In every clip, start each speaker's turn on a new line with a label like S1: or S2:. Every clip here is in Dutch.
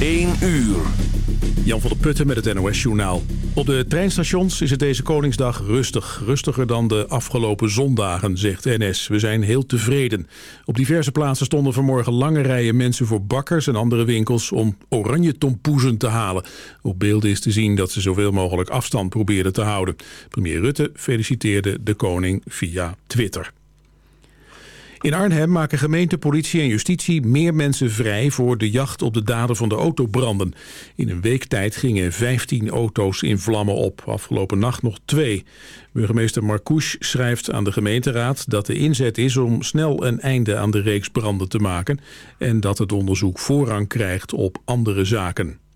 S1: 1 uur.
S2: Jan van der Putten met het NOS-journaal. Op de treinstations is het deze Koningsdag rustig. Rustiger dan de afgelopen zondagen, zegt NS. We zijn heel tevreden. Op diverse plaatsen stonden vanmorgen lange rijen mensen voor bakkers en andere winkels om oranje tompoezen te halen. Op beelden is te zien dat ze zoveel mogelijk afstand probeerden te houden. Premier Rutte feliciteerde de koning via Twitter. In Arnhem maken gemeente, politie en justitie meer mensen vrij voor de jacht op de daden van de autobranden. In een week tijd gingen 15 auto's in vlammen op, afgelopen nacht nog twee. Burgemeester Marcouche schrijft aan de gemeenteraad dat de inzet is om snel een einde aan de reeks branden te maken en dat het onderzoek voorrang krijgt op andere zaken.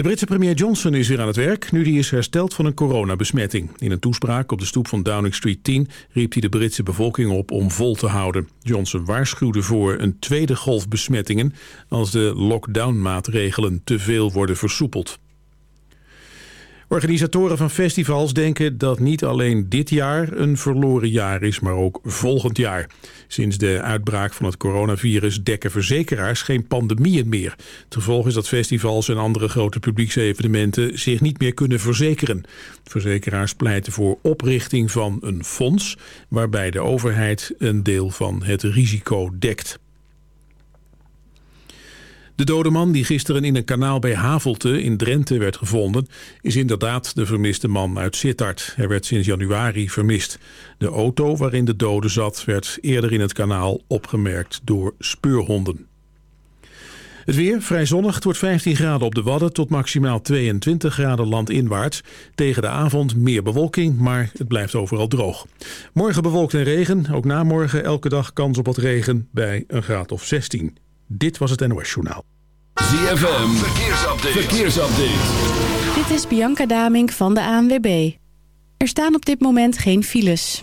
S2: De Britse premier Johnson is weer aan het werk, nu hij is hersteld van een coronabesmetting. In een toespraak op de stoep van Downing Street 10 riep hij de Britse bevolking op om vol te houden. Johnson waarschuwde voor een tweede golf besmettingen als de lockdownmaatregelen te veel worden versoepeld. Organisatoren van festivals denken dat niet alleen dit jaar een verloren jaar is, maar ook volgend jaar. Sinds de uitbraak van het coronavirus dekken verzekeraars geen pandemieën meer. Het gevolg is dat festivals en andere grote publieksevenementen zich niet meer kunnen verzekeren. Verzekeraars pleiten voor oprichting van een fonds waarbij de overheid een deel van het risico dekt. De dode man die gisteren in een kanaal bij Havelte in Drenthe werd gevonden... is inderdaad de vermiste man uit Sittard. Hij werd sinds januari vermist. De auto waarin de dode zat werd eerder in het kanaal opgemerkt door speurhonden. Het weer vrij zonnig. Het wordt 15 graden op de Wadden tot maximaal 22 graden landinwaarts. Tegen de avond meer bewolking, maar het blijft overal droog. Morgen bewolkt en regen. Ook na morgen elke dag kans op wat regen bij een graad of 16. Dit was het NOS Journaal.
S1: ZFM, verkeersupdate. verkeersupdate.
S3: Dit is Bianca Damink van de ANWB. Er staan op dit moment geen files.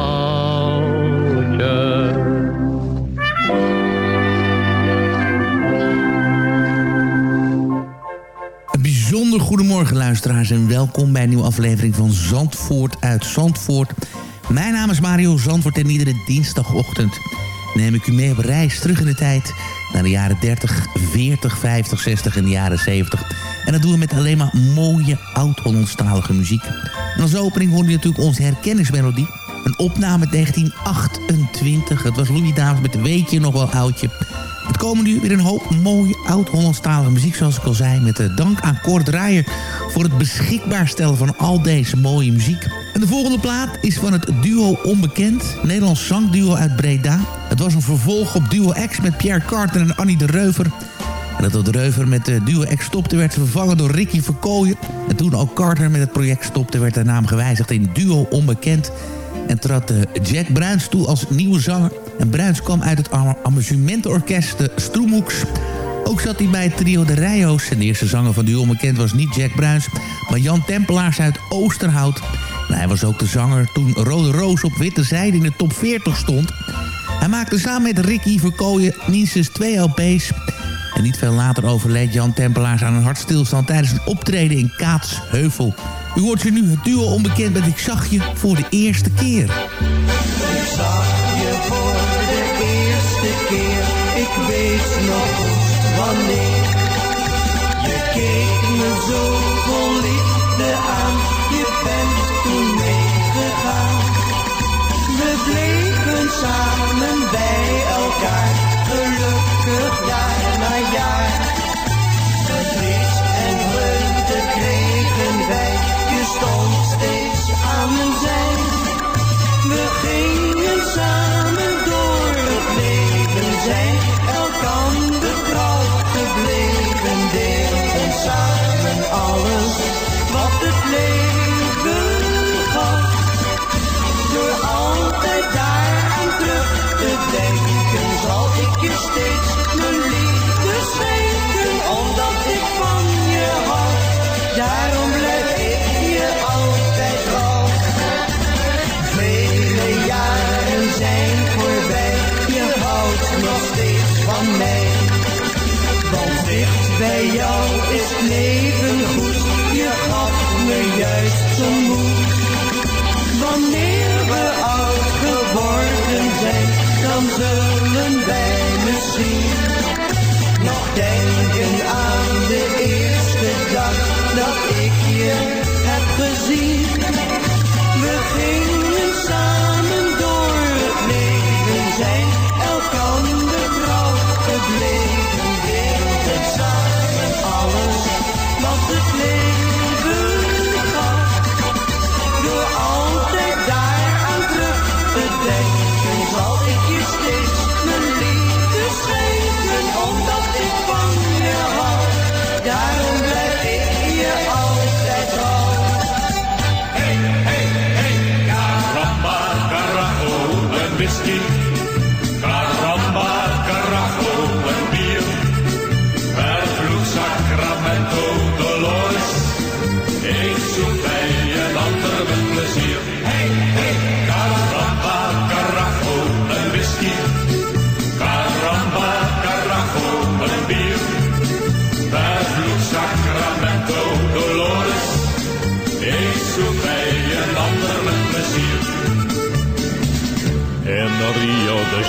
S4: Goedemorgen luisteraars en welkom bij een nieuwe aflevering van Zandvoort uit Zandvoort. Mijn naam is Mario Zandvoort en iedere dinsdagochtend neem ik u mee op reis terug in de tijd naar de jaren 30, 40, 50, 60 en de jaren 70. En dat doen we met alleen maar mooie oud-Hollandstalige muziek. En als opening hoorde je natuurlijk onze herkenningsmelodie. Een opname uit 1928. Het was Louis Davis met Weetje nog wel oudje. Het komen nu weer een hoop mooie oud-Hollandstalige muziek, zoals ik al zei. Met de dank aan Kort Draaier voor het beschikbaar stellen van al deze mooie muziek. En de volgende plaat is van het duo Onbekend, Nederlands zangduo uit Breda. Het was een vervolg op Duo X met Pierre Carter en Annie de Reuver. En dat de Reuver met de Duo X stopte werd vervangen door Ricky Verkooyen. En toen ook Carter met het project stopte werd de naam gewijzigd in Duo Onbekend. En trad eh, Jack Bruins toe als nieuwe zanger. En Bruins kwam uit het am- amusementenorkest de Stroemoeks. Ook zat hij bij het trio de Rijo's. En de eerste zanger van Duo Onbekend was niet Jack Bruins... maar Jan Tempelaars uit Oosterhout. En hij was ook de zanger toen Rode Roos op witte zijde in de top 40 stond. Hij maakte samen met Ricky Verkooyen minstens twee LP's... En niet veel later overleed Jan Tempelaars aan een hartstilstand tijdens een optreden in Kaatsheuvel. U hoort je nu het duo onbekend met Ik zag je voor de eerste keer.
S5: Ik zag je voor de eerste keer, ik weet nog wanneer. Je keek me zo vol liefde aan, je bent toen meegegaan. We bleven samen bij elkaar, We gingen samen
S6: Dicht bij jou is leven goed, je gaf me juist zo'n moed. Wanneer we oud geworden zijn, dan zullen wij misschien nog denken aan de eerste dag dat ik je heb gezien. We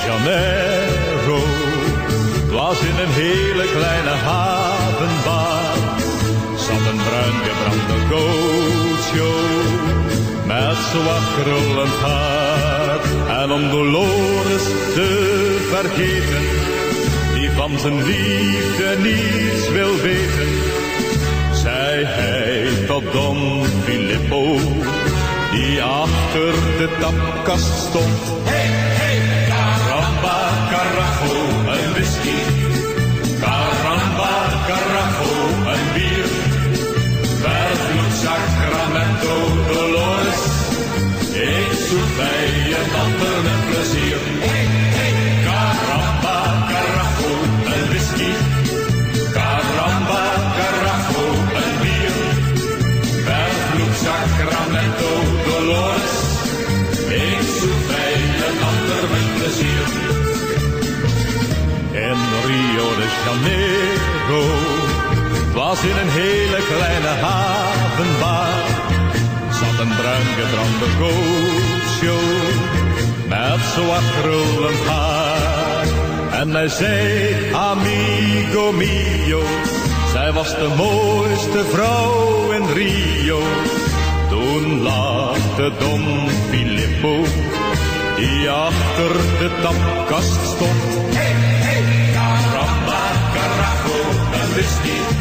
S7: Janeiro was in een hele kleine havenbar zat een bruin gebrande met zwart krullend haar. En om Dolores te vergeten, die van zijn liefde niets wil weten, zei hij tot Don Filippo, die achter de tapkast stond.
S8: Carajo, een whisky. Caramba, carajo, een bier. Vervloekt Sacramento, Dolores. Ik zoek bij een ander met plezier.
S7: Janeiro was in een hele kleine havenbar zat een bruin gebrande gootjo met zwart krullend haar. En hij zei, amigo mio, zij was de mooiste vrouw in Rio. Toen lachte Don Filippo, die achter de tapkast stond.
S8: Een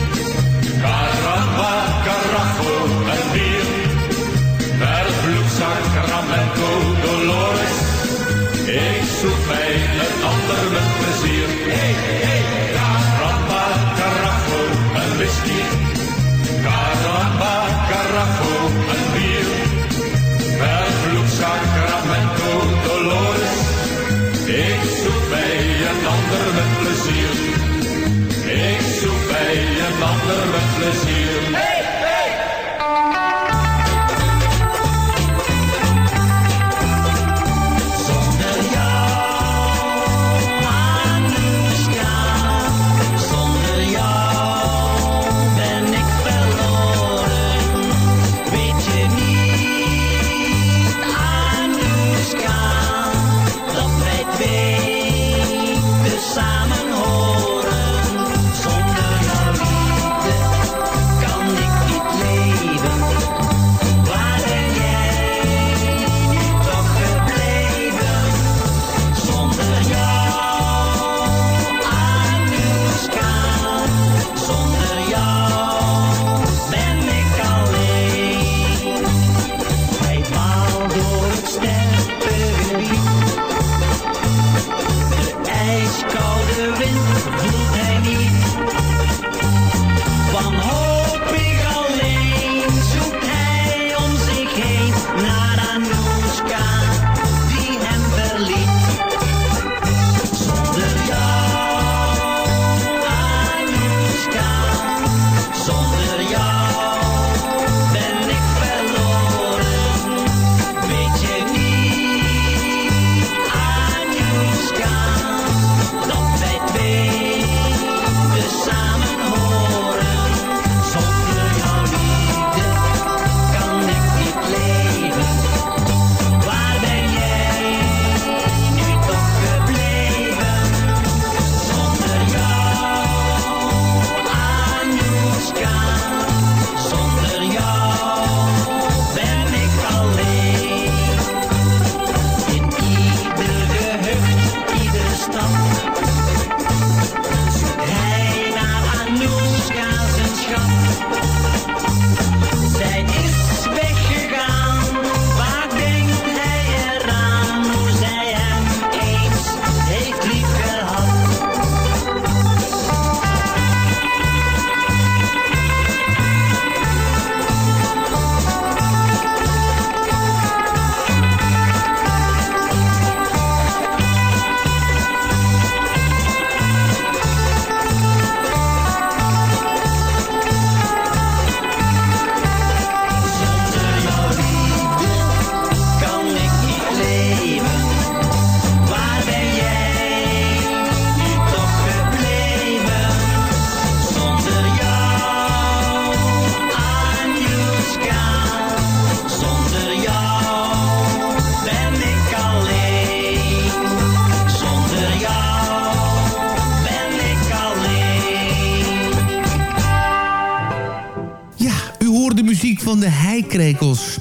S4: van de heikrekels.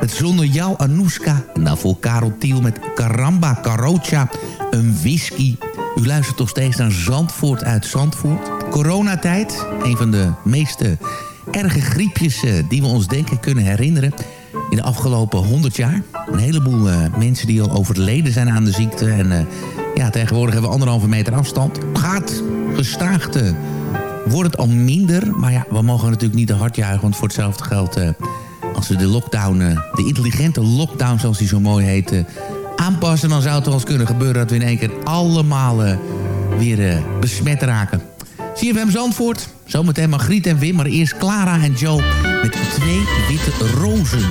S4: Met Zonder jou Anouska. En daarvoor Karel Tiel met Caramba Carocha. Een whisky. U luistert nog steeds naar Zandvoort uit Zandvoort. Coronatijd. Een van de meeste erge griepjes eh, die we ons denken kunnen herinneren. In de afgelopen 100 jaar. Een heleboel eh, mensen die al overleden zijn aan de ziekte. En eh, ja, tegenwoordig hebben we anderhalve meter afstand. Gaat gestaag eh, wordt het al minder. Maar ja, we mogen natuurlijk niet te hard juichen. Want voor hetzelfde geld, eh, als we de lockdown, eh, de intelligente lockdown zoals die zo mooi heet, eh, aanpassen... dan zou het wel eens kunnen gebeuren dat we in één keer allemaal weer besmet raken. CFM Zandvoort, zometeen Margriet en Wim, maar eerst Clara en Joe met twee witte rozen.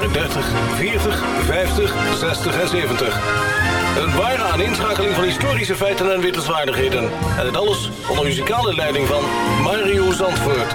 S9: Jaren 30, 40, 50, 60 en 70. Een ware aaninschakeling van historische feiten en wittelswaardigheden. En het alles onder muzikale leiding van Mario Zandvoort.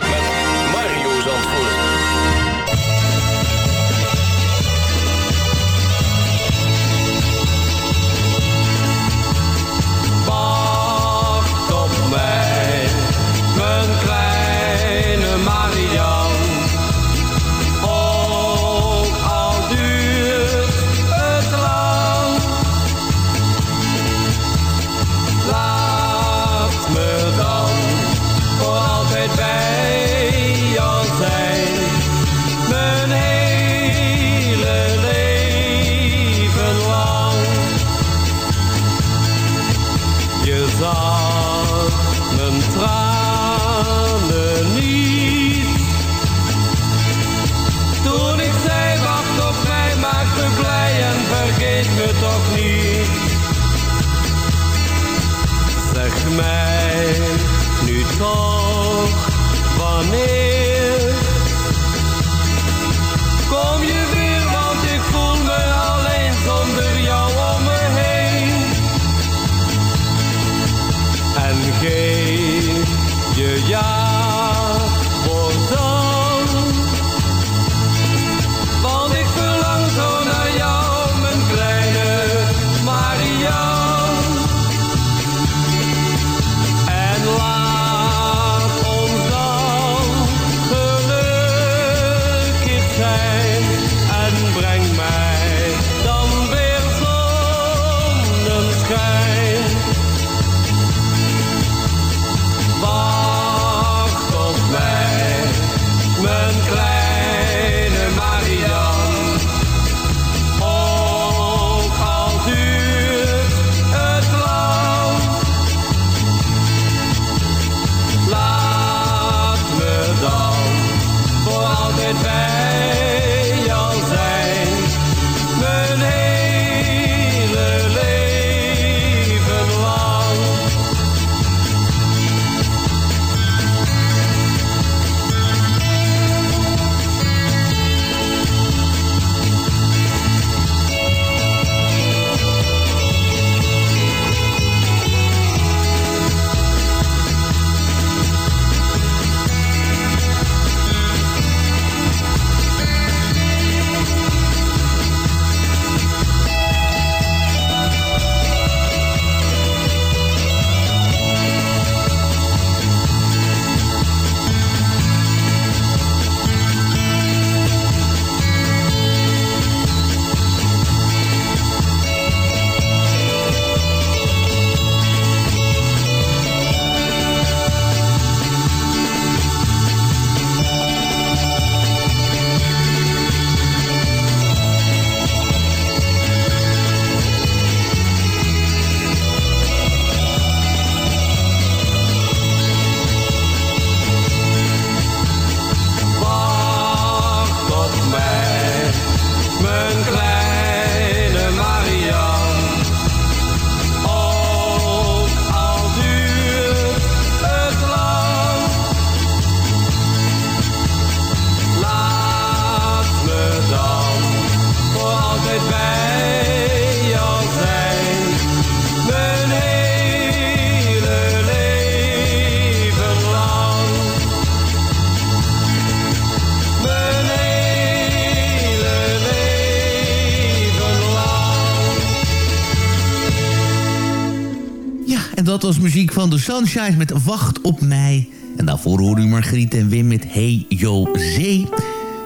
S4: The Sunshine met Wacht op mij. En daarvoor hoorde u Margriet en Wim met Hey Yo Zee.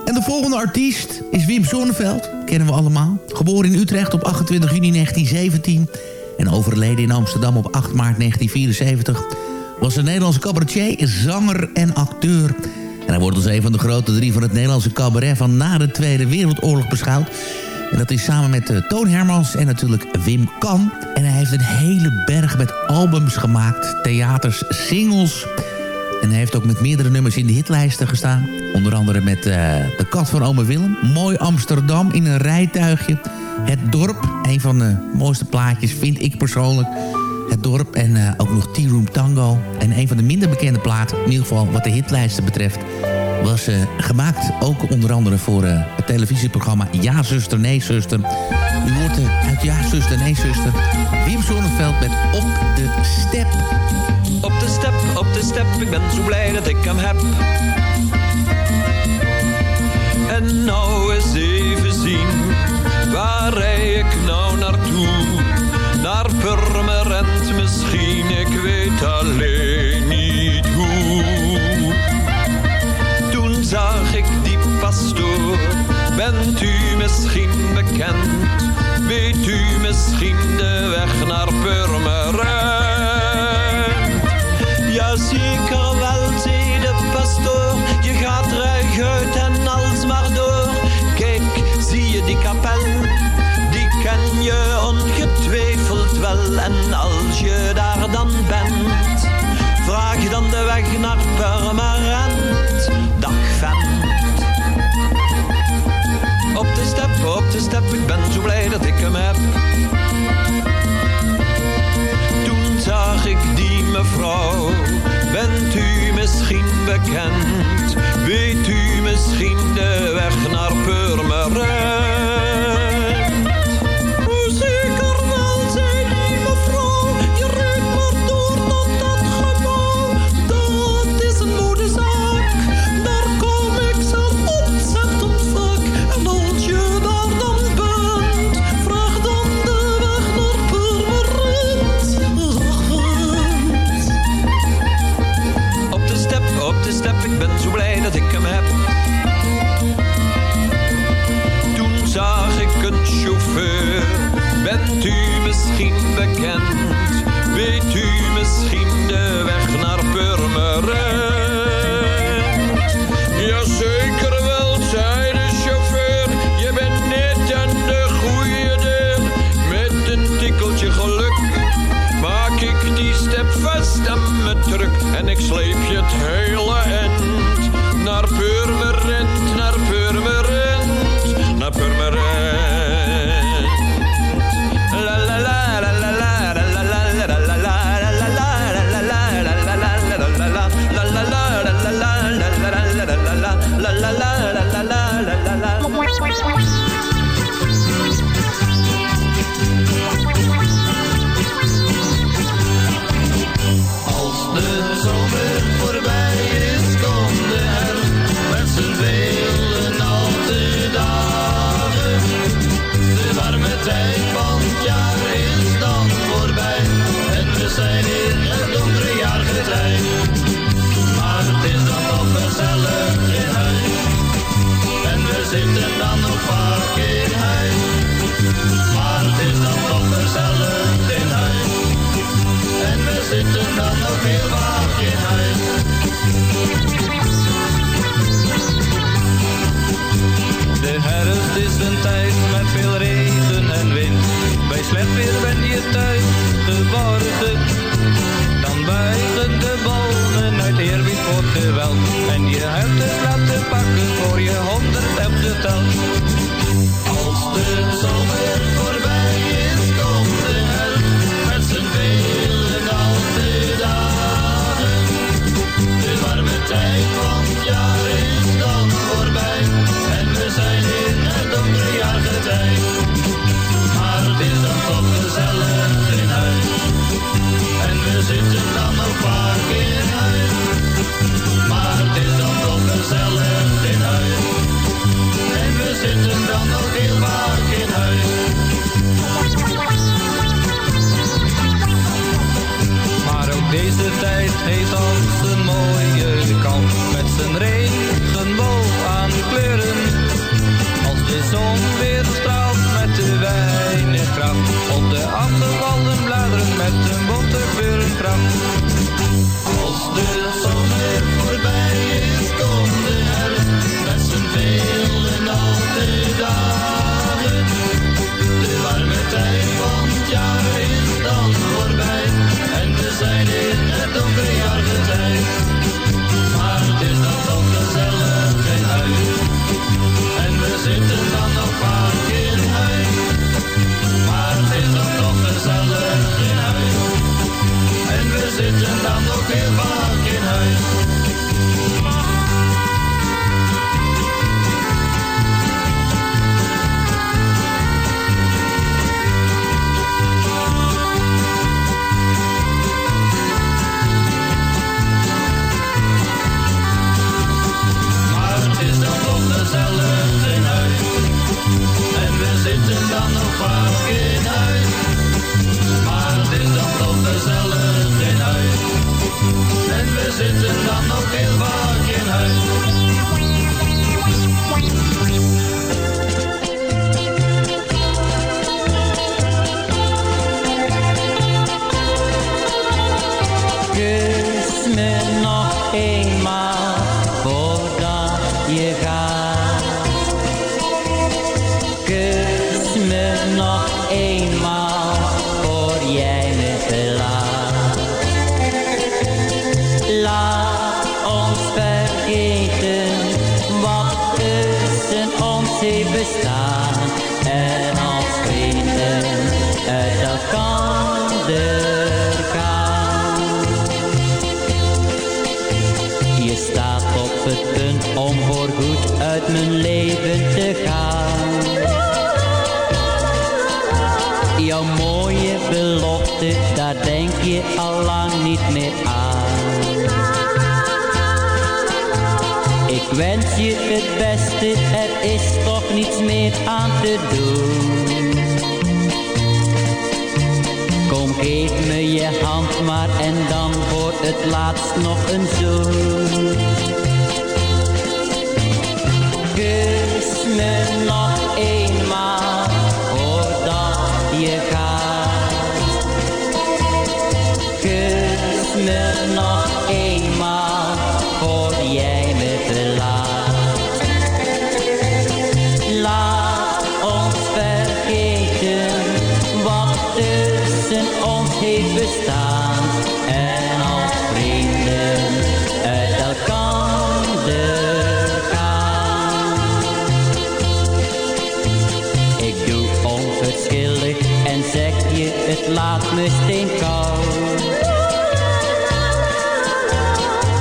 S4: En de volgende artiest is Wim Zonneveld. kennen we allemaal. Geboren in Utrecht op 28 juni 1917 en overleden in Amsterdam op 8 maart 1974... was een Nederlandse cabaretier, zanger en acteur. En hij wordt als een van de grote drie van het Nederlandse cabaret... van na de Tweede Wereldoorlog beschouwd. En dat is samen met uh, Toon Hermans en natuurlijk Wim Kan. En hij heeft een hele berg met albums gemaakt, theaters, singles... En hij heeft ook met meerdere nummers in de hitlijsten gestaan. Onder andere met uh, De Kat van Ome Willem. Mooi Amsterdam in een rijtuigje. Het Dorp, een van de mooiste plaatjes vind ik persoonlijk. Het Dorp en uh, ook nog Tea Room Tango. En een van de minder bekende platen, in ieder geval wat de hitlijsten betreft... was uh, gemaakt ook onder andere voor het televisieprogramma Ja Zuster, Nee Zuster. U hoort uit Ja Zuster, Nee Zuster... Wim Zonneveld met Op de Step...
S9: Op de step, op de step, ik ben zo blij dat ik hem heb. En nou eens even zien, waar rij misschien bekend? Weet u misschien de weg naar Purmerend? Ja, zeker again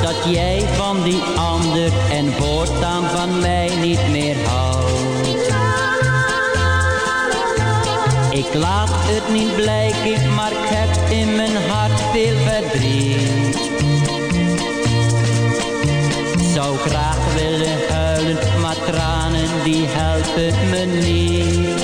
S9: Dat
S8: jij van die ander en voortaan van mij niet meer houdt. Ik laat het niet blijken, maar ik heb in mijn hart veel verdriet. Zou graag willen huilen, maar tranen die helpen me niet.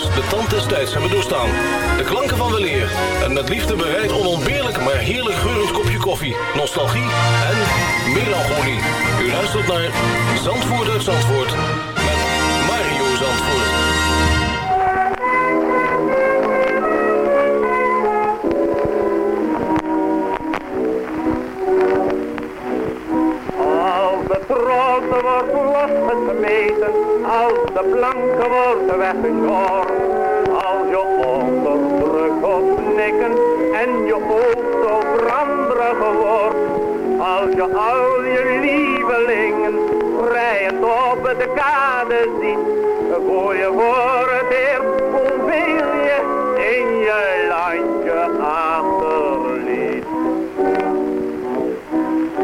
S10: de tand des tijds hebben doorstaan. De klanken van weleer en met liefde bereid onontbeerlijk maar heerlijk geurend kopje koffie, nostalgie en melancholie. U luistert naar Zandvoort Zandvoort met Mario Zandvoort.
S11: Als de troten wordt losgemeten, als de planken wordt weggeschoren, en je oog zo branderig wordt, als je al je lievelingen vrijend op de kade ziet, voor je voor het eerst hoeveel je in je landje achterliet.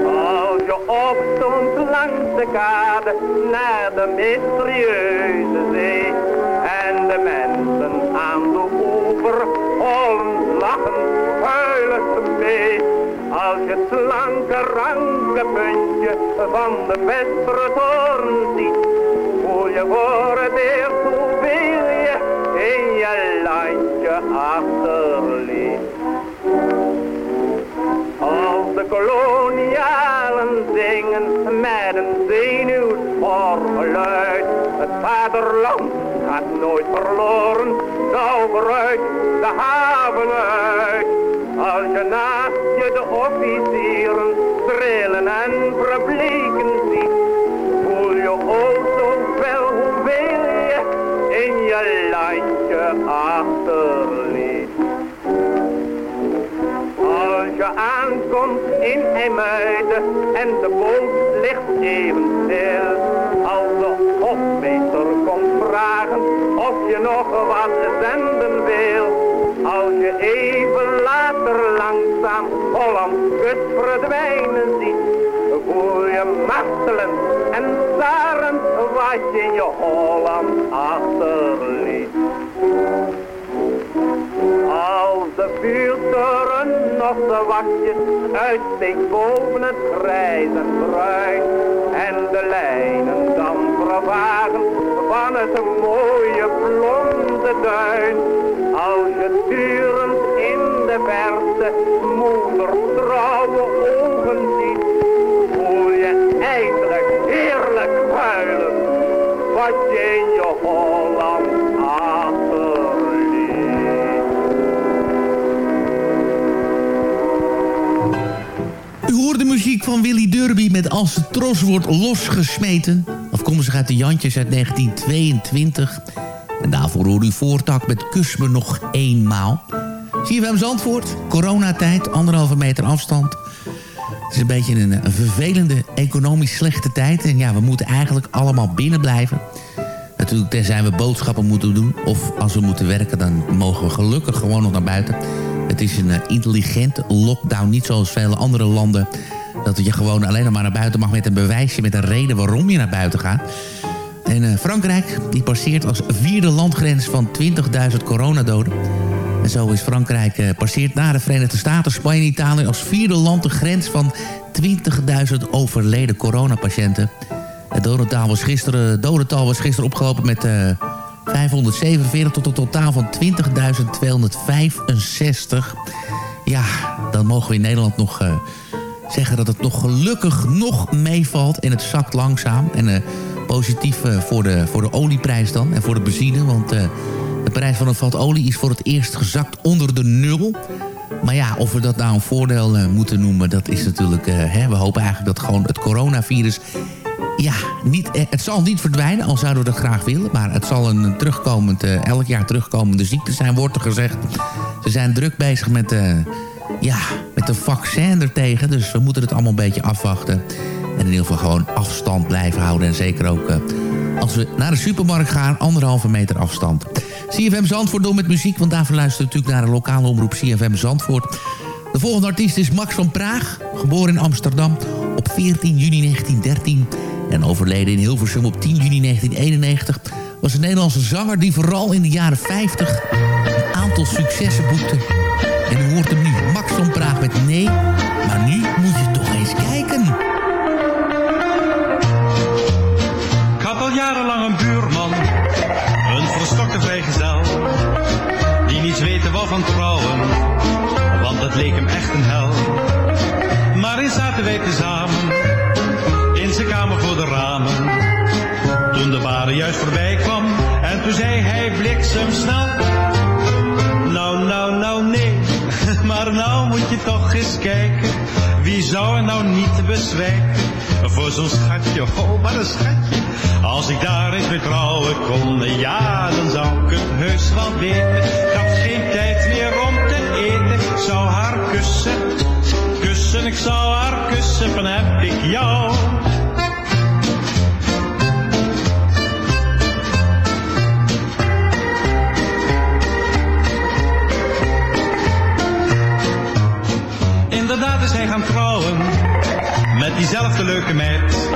S11: Als je opstond langs de kade naar de mysterieuze zee en de mensen aan de oever ons lachen huilen mee. Als je het slanke ranke puntje van de vestere toren ziet, voel je voor het eerst hoeveel je in je landje achterliet. Als de kolonialen zingen met een. Het vaderland gaat nooit verloren, zou vooruit de haven uit. Als je naast je de officieren trillen en verbleken ziet, voel je ook zo hoeveel je in je landje achterliet. Als je aankomt in IJmuiden en de boot ligt even stil. Vragen je nog wat zenden wil. Als je even later langzaam Holland kut verdwijnen ziet. Voel je martelen en zarend wat je in je Holland achterliet. Als de vuurtoren nog de wachtjes uitsteekt boven het grijs en bruin. En de lijnen dan vervagen van het mooie blonde duin. Als je turend in de verte moeder trouwe ogen ziet. Voel je eindelijk heerlijk huilen wat je in je Holland achterliet.
S4: U hoort de muziek van Willy Derby met Als de tros wordt losgesmeten. Afkomstig uit de Jantjes uit 1922. En daarvoor hoor u voortak met Kus me nog eenmaal. CFM Zandvoort, coronatijd, anderhalve meter afstand. Het is een beetje een, een vervelende, economisch slechte tijd. En ja, we moeten eigenlijk allemaal binnen blijven. Natuurlijk, tenzij we boodschappen moeten doen. Of als we moeten werken, dan mogen we gelukkig gewoon nog naar buiten. Het is een eh, intelligente lockdown, niet zoals vele andere landen... dat je gewoon alleen nog maar naar buiten mag met een bewijsje... met een reden waarom je naar buiten gaat. En eh, Frankrijk, die passeert als vierde landgrens van 20.000 coronadoden. En zo is Frankrijk eh, passeert na de Verenigde Staten, Spanje en Italië... als vierde land de grens van 20.000 overleden coronapatiënten. Het dodental was gisteren, dodental was gisteren opgelopen met eh, 547 tot een totaal van 20.265. Ja, dan mogen we in Nederland nog eh, zeggen dat het nog gelukkig nog meevalt. En het zakt langzaam. En eh, positief eh, voor, de, voor de olieprijs dan en voor de benzine. Want eh, de prijs van een vat olie is voor het eerst gezakt onder de nul. Maar ja, of we dat nou een voordeel moeten noemen, dat is natuurlijk... hè, we hopen eigenlijk dat gewoon het coronavirus... Ja, niet, het zal niet verdwijnen, al zouden we dat graag willen. Maar het zal een terugkomend, elk jaar terugkomende ziekte zijn, wordt er gezegd. Ze zijn druk bezig met, ja, een vaccin ertegen. Dus we moeten het allemaal een beetje afwachten. En in ieder geval gewoon afstand blijven houden. En zeker ook eh, als we naar de supermarkt gaan, anderhalve meter afstand. CFM Zandvoort door met muziek, want daarvoor luisteren we natuurlijk naar de lokale omroep CFM Zandvoort. De volgende artiest is Max van Praag, geboren in Amsterdam op 14 juni 1913 en overleden in Hilversum op 10 juni 1991... was een Nederlandse zanger die vooral in de jaren 50 een aantal successen boekte. En u hoort hem nu, Max van Praag met Nee, maar nu moet je toch eens kijken.
S12: Ik had al jarenlang een buurman, een verstokte vrijgezel. Die niets weten wou van trouwen, want het leek hem echt een hel. Maar eens zaten wij tezamen, in zijn kamer voor de ramen. Toen de ware juist voorbij kwam, en toen zei hij bliksemsnel. Nou, maar nou moet je toch eens kijken. Wie zou er nou niet bezwijken voor zo'n schatje, oh wat een schatje. Als ik daar eens mee trouwen kon, ja, dan zou ik het heus wel weten. Had geen tijd meer om te eten, zou haar kussen, kussen, ik zou haar kussen, van heb ik jou. Hij gaan trouwen met diezelfde leuke meid.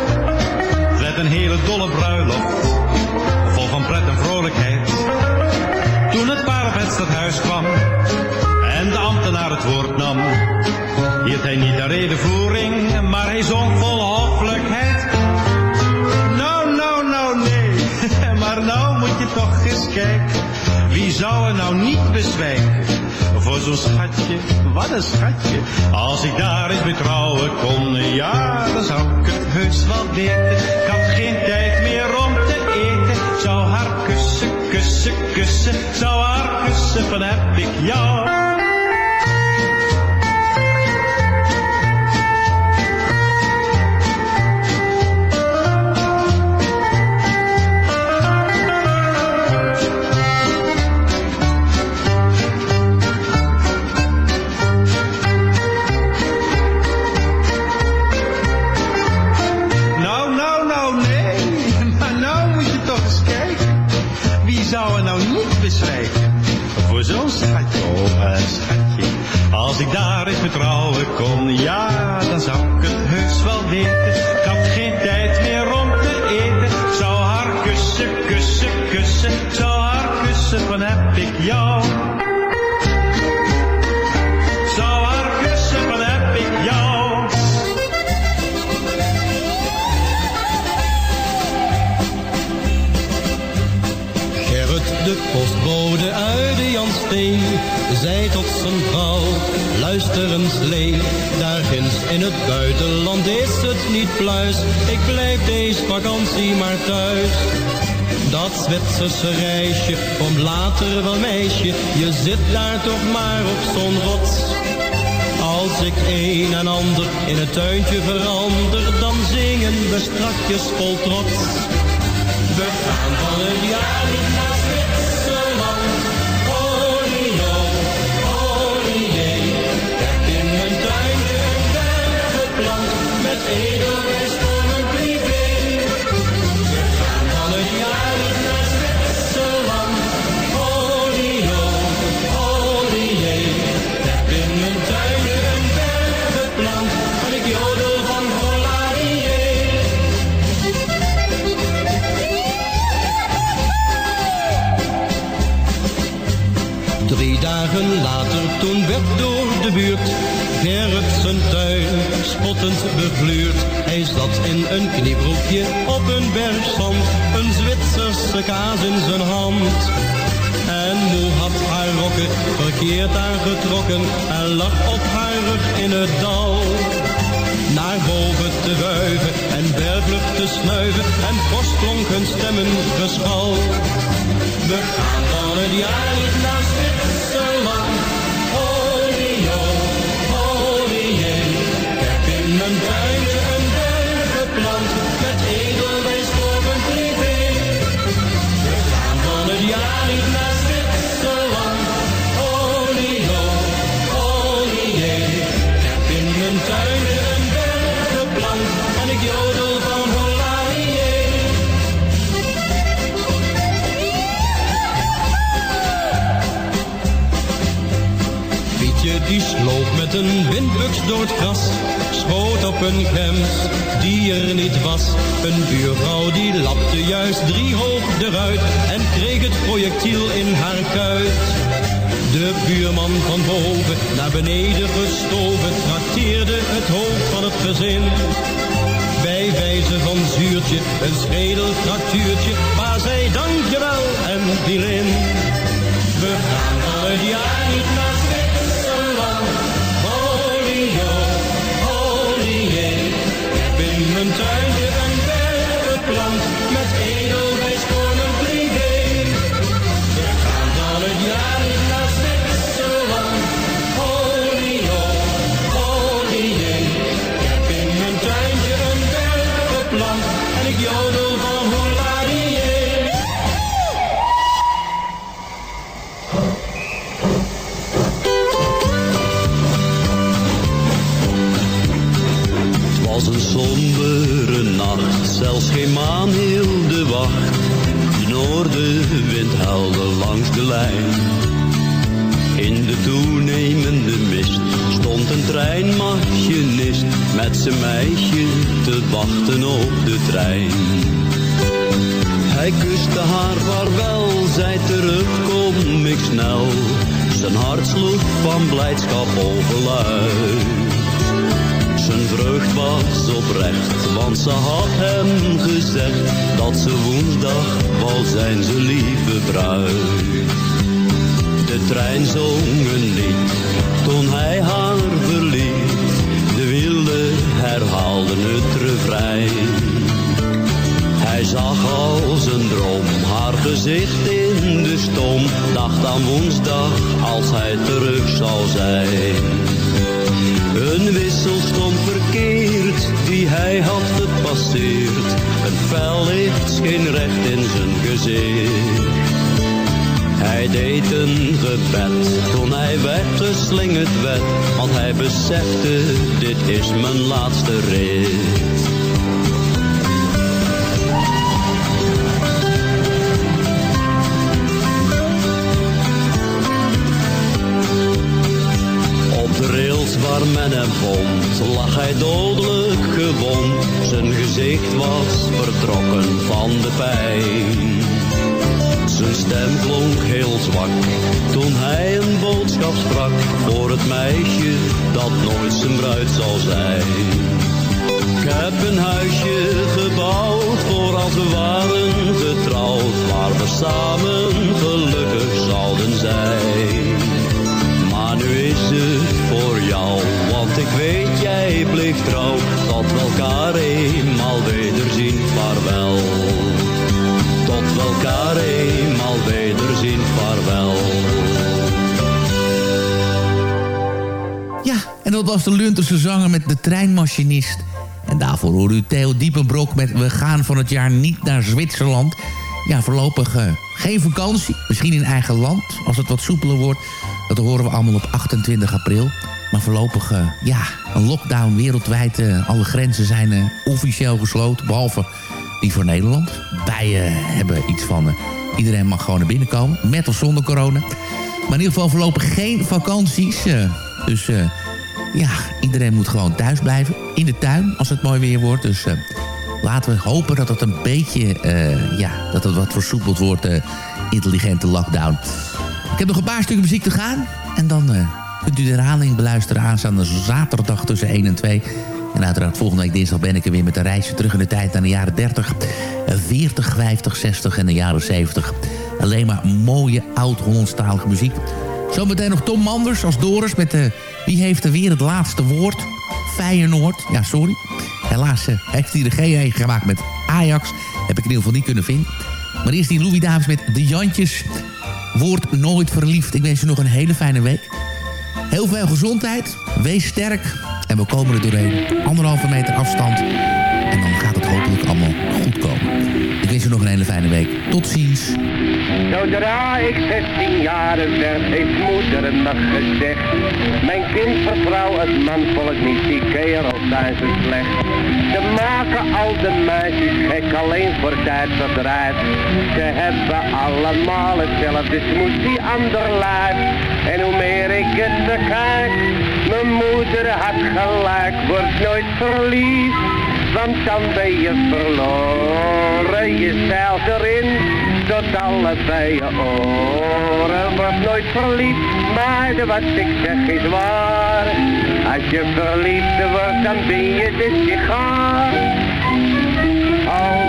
S12: Met een hele dolle bruiloft, vol van pret en vrolijkheid. Toen het paar op het stadhuis kwam en de ambtenaar het woord nam, hield hij niet de redenvoering, maar hij zong vol hoffelijkheid. Nou, nou, nou, nee, maar nou moet je toch eens kijken. Wie zou er nou niet bezwijken voor zo'n schatje, wat een schatje. Als ik daar eens mee trouwen kon, ja, dan zou ik het heus wel weten. Ik had geen tijd meer om te eten. Zou haar kussen, kussen, kussen, zou haar kussen, van heb ik jou. Als ik daar eens vertrouwen kon, ja, dan zou ik het heus wel weten.
S9: Eens leen, daar ginds in het buitenland is het niet pluis, ik blijf deze vakantie maar thuis. Dat Zwitserse reisje komt later wel meisje, je zit daar toch maar op zo'n rots. Als ik een en ander in het tuintje verander, dan zingen we strakjes vol trots. We gaan van het jaar de buurt Gerrit zijn tuin spottend bevluurd. Hij zat in een kniebroekje op een berg zand, een Zwitserse kaas in zijn hand. En moe had haar rokken verkeerd aangetrokken en lag op haar rug in het dal. Naar boven te wuiven en berglucht te snuiven en fors klonken stemmen geschal. We gaan van het jaar niet naar een windbuks door het gras, schoot op een gems die er niet was. Een buurvrouw die lapte juist drie hoog eruit en kreeg het projectiel in haar kuit. De buurman van boven naar beneden gestoven trakteerde het hoofd van het gezin. Bij wijze van zuurtje, een schedelfractuurtje, maar zij dankjewel en in. We gaan van het jaar niet heb in
S13: geen maan de wacht. De noordenwind huilde langs de lijn. In de toenemende mist stond een treinmachinist met zijn meisje te wachten op de trein. Hij kuste haar vaarwel, zei terugkom ik snel. Zijn hart sloeg van blijdschap overluid. Zijn vreugd was oprecht, want ze had hem gezegd dat ze woensdag wou zijn, zijn lieve bruid. De trein zong een lied toen hij haar verliet. De wielen herhaalden het refrein. Hij zag als een droom haar gezicht in de stom. Dacht aan woensdag als hij terug zou zijn. Een wissel stond verkeerd die hij had gepasseerd. Een fel licht scheen recht in zijn gezicht. Hij deed een gebed toen hij weggeslingerd werd. Want hij besefte, dit is mijn laatste rit. En bond lag hij dodelijk gewond. Zijn gezicht was vertrokken van de pijn. Zijn stem klonk heel zwak toen hij een boodschap sprak voor het meisje dat nooit zijn bruid zal zijn. Ik heb een huisje gebouwd voor als we waren getrouwd, waar we samen gelukkig zouden zijn. Maar nu is het voor jou, ik weet jij bleef trouw, tot we elkaar eenmaal wederzien, vaarwel. Tot we elkaar eenmaal wederzien, vaarwel.
S4: Ja, en dat was de Lunterse zanger met de treinmachinist. En daarvoor hoorde u Theo Diepenbrok met We gaan van het jaar niet naar Zwitserland. Ja, voorlopig eh, geen vakantie. Misschien in eigen land, als het wat soepeler wordt. Dat horen we allemaal op 28 april. Maar voorlopig, eh, ja, een lockdown wereldwijd. eh, alle grenzen zijn eh, officieel gesloten, behalve die voor Nederland. Wij hebben iets van... iedereen mag gewoon naar binnen komen, met of zonder corona. Maar in ieder geval voorlopig geen vakanties. dus ja, iedereen moet gewoon thuis blijven. In de tuin, als het mooi weer wordt. Dus laten we hopen dat het een beetje... ja, dat het wat versoepeld wordt. intelligente lockdown. Ik heb nog een paar stukken muziek te gaan. En dan kunt u de herhaling beluisteren aanstaande zaterdag tussen 1 en 2. En uiteraard volgende week dinsdag ben ik er weer met een reisje terug in de tijd naar de jaren 30, eh, 40, 50, 60 en de jaren 70. Alleen maar mooie oud-Hollandstalige muziek. Zometeen nog Tom Manders als Doris met de Wie heeft er weer het laatste woord? Feyenoord. Ja, sorry. Helaas eh, heeft hij er G1 gemaakt met Ajax. Heb ik in ieder geval niet kunnen vinden. Maar eerst die Louis Davis met De Jantjes. Word nooit verliefd. Ik wens je nog een hele fijne week. Heel veel gezondheid. Wees sterk. En we komen er doorheen. Anderhalve meter afstand. En dan gaat het hopelijk allemaal goed komen. Nog een hele fijne week. Tot ziens.
S14: Zodra ik 16 jaar werd, heeft moeder me gezegd. Mijn kind vertrouw het manvolk niet, die kerels zijn slecht. Ze maken al de meisjes gek, alleen voor tijd verdraaid. Ze hebben allemaal hetzelfde smoes, die ander lijf. En hoe meer ik het bekijk, mijn moeder had gelijk, wordt nooit verliefd. Want dan ben je verloren, je zeilt erin tot allebei je oren. Wordt nooit verliefd, maar wat ik zeg is waar. Als je verliefd wordt, dan ben je de sigaar. Oh.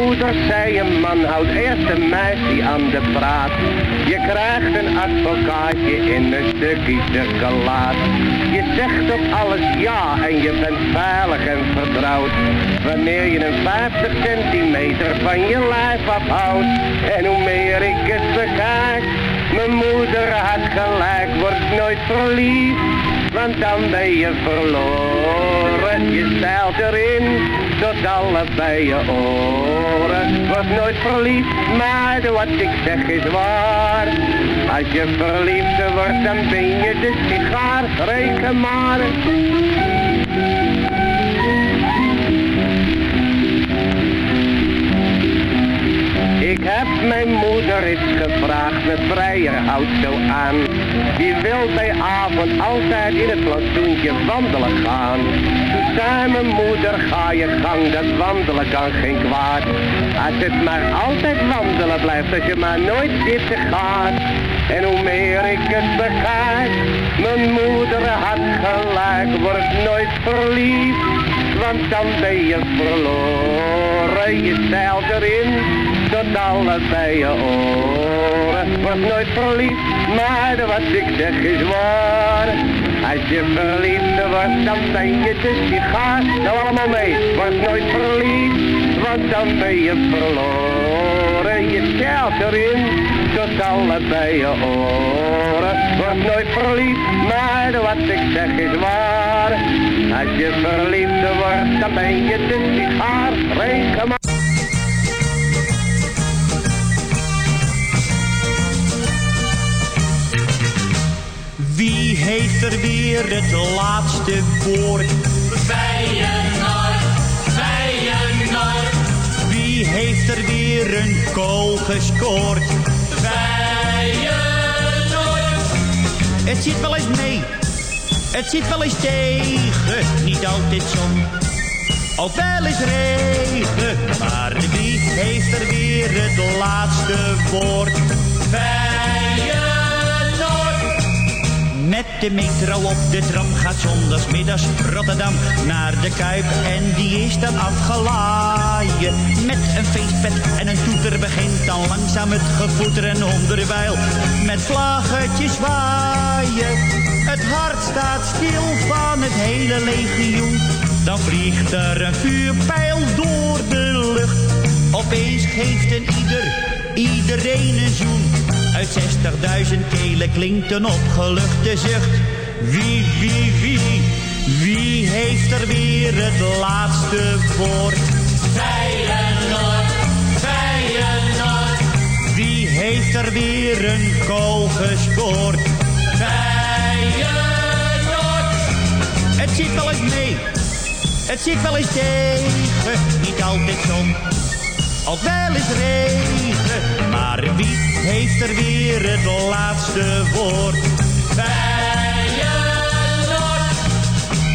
S14: Moeder zei een man houdt eerst een meisje aan de praat. Je krijgt een advocaatje in een stukje chocolade. Je zegt op alles ja en je bent veilig en vertrouwd. Wanneer je een 50 centimeter van je lijf afhoudt. En hoe meer ik het bekijk, mijn moeder had gelijk, wordt nooit verliefd. Want dan ben je verloren, je stijlt erin tot allebei je oren. Wordt nooit verliefd, maar wat ik zeg is waar. Als je verliefd wordt, dan ben je de sigaar, reken maar. Ik heb mijn moeder eens gevraagd, mijn vrijer zo aan. Die wil bij avond altijd in het plantsoentje wandelen gaan. Mijn moeder, ga je gang, dat wandelen kan geen kwaad. Als het maar altijd wandelen blijft, als je maar nooit zitten gaat. En hoe meer ik het bekijk, mijn moeder had gelijk, wordt nooit verliefd. Want dan ben je verloren, je zeilt erin tot allebei je oren. Wordt nooit verliefd, maar wat ik zeg is waar. Als je verliefd wordt, dan ben je de sigaar. Nou allemaal mee, wordt nooit verliefd, want dan ben je verloren. Je zeilt erin tot allebei je oren. Wordt nooit verliefd, maar wat ik zeg is waar. Als je verliefd wordt, dan ben je de sigaar. Reken maar.
S12: heeft er weer het laatste woord.
S7: Feyenoord, Feyenoord.
S12: Wie heeft er weer een goal gescoord? Feyenoord.
S15: Het zit wel eens mee, het zit wel eens tegen, niet altijd zon. Al wel eens regen, maar wie heeft er weer het laatste woord? Met de metro op de tram gaat zondagsmiddags Rotterdam naar de Kuip en die is dan afgelaaien. Met een feestpet en een toeter begint dan langzaam het gevoeter en onderwijl met vlaggetjes waaien. Het hart staat stil van het hele legioen. Dan vliegt er een vuurpijl door de lucht. Opeens geeft een ieder, iedereen een zoen. Uit 60.000 kelen klinkt een opgeluchte zucht. Wie, wie, wie, wie heeft er weer het laatste woord? Feyenoord, Feyenoord. Wie heeft er weer een goal gescoord? Feyenoord. Het zit wel eens mee, het zit wel eens tegen, niet altijd zon. Ook wel eens regen, maar wie heeft er weer het laatste woord? Feyenoord.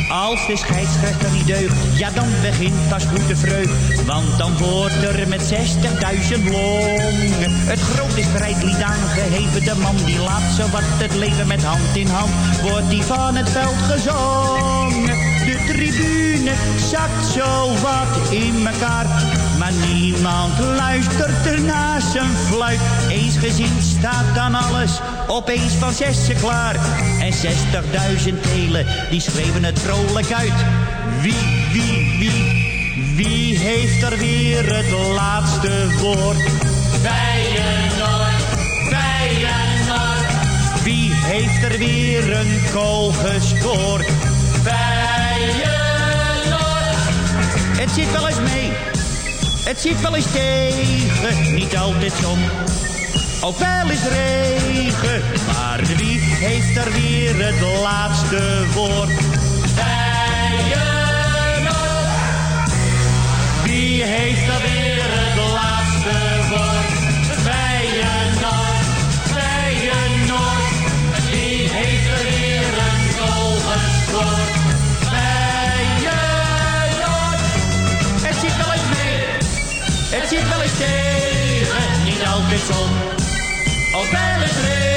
S15: Als de scheidsrechter niet deugt, ja dan begint pas goed vreugd. Want dan wordt er met 60.000 longen het grote strijdlied aangeheven. De man die laat zo wat het leven met hand in hand, wordt die van het veld gezongen. De tribune zakt zo wat in elkaar. Maar niemand luistert er naar zijn fluit. Eens gezien staat dan alles opeens van zessen klaar. En 60.000 telen, die schreeuwen het vrolijk uit. Wie, wie, wie, wie heeft er weer het laatste woord? Feyenoord, Feyenoord. Wie heeft er weer een goal gescoord? Het zit wel eens mee, het zit wel eens tegen, niet altijd zon. Ook wel eens regen, maar wie heeft er weer het laatste woord? Wie heeft er weer het laatste woord? Het zit wel eens tegen, niet altijd zon. Ook wel eens regen,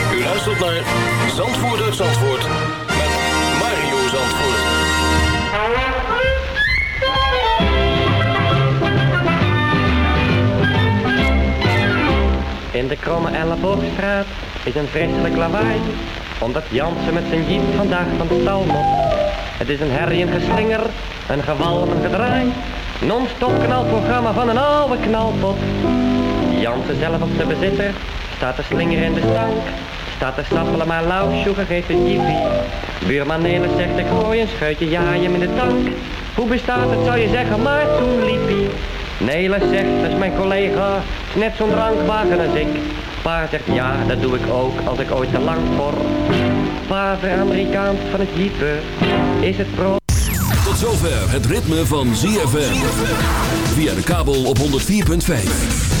S10: U luistert naar Zandvoort uit Zandvoort met Mario Zandvoort.
S16: In de kromme Elleboogstraat is een vreselijk lawaai. Omdat Jansen met zijn jeep vandaag van de stal moet. Het is een herrie, een geslinger, een een gedraai. Non-stop knalprogramma van een oude knalpot. Jansen zelf op zijn bezitter staat te slingeren in de stank. Staat te sappelen maar lauw, sugar geeft een jiffie. Buurman Nelis zegt ik gooi een scheutje, ja je in de tank. Hoe bestaat het zou je zeggen, maar toen liep hij. Nelis zegt, dat is mijn collega, net zo'n drankwagen als ik. Pa zegt ja, dat doe ik ook als ik ooit te lang voor. Vader Amerikaans van het jeepen, is het pro...
S17: Tot zover het ritme van ZFM. Via de kabel op 104.5.